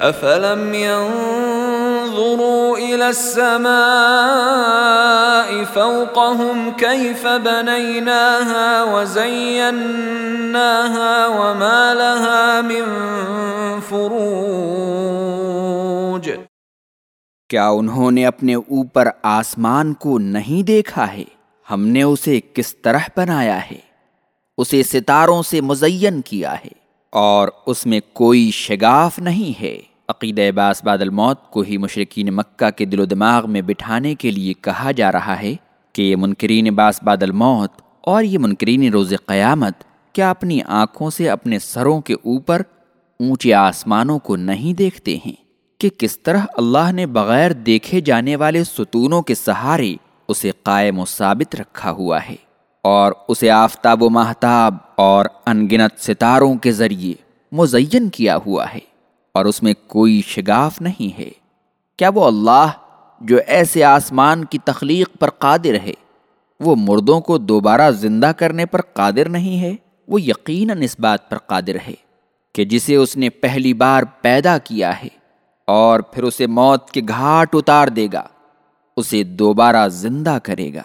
افلم ينظروا الى السماء فوقهم كيف بنيناها وزيناها وما لها من فروج۔ کیا انہوں نے اپنے اوپر آسمان کو نہیں دیکھا ہے؟ ہم نے اسے کس طرح بنایا ہے؟ اسے ستاروں سے مزین کیا ہے۔ اور اس میں کوئی شگاف نہیں ہے۔ عقید باس بعد الموت کو ہی مشرقین مکہ کے دل و دماغ میں بٹھانے کے لیے کہا جا رہا ہے کہ یہ منکرین باس بعد الموت اور یہ منکرین روز قیامت کیا اپنی آنکھوں سے اپنے سروں کے اوپر اونچے آسمانوں کو نہیں دیکھتے ہیں کہ کس طرح اللہ نے بغیر دیکھے جانے والے ستونوں کے سہارے اسے قائم و ثابت رکھا ہوا ہے۔ اور اسے آفتاب و محتاب اور انگنت ستاروں کے ذریعے مزین کیا ہوا ہے اور اس میں کوئی شگاف نہیں ہے۔ کیا وہ اللہ جو ایسے آسمان کی تخلیق پر قادر ہے، وہ مردوں کو دوبارہ زندہ کرنے پر قادر نہیں ہے، وہ یقیناً اس بات پر قادر ہے کہ جسے اس نے پہلی بار پیدا کیا ہے اور پھر اسے موت کے گھاٹ اتار دے گا، اسے دوبارہ زندہ کرے گا۔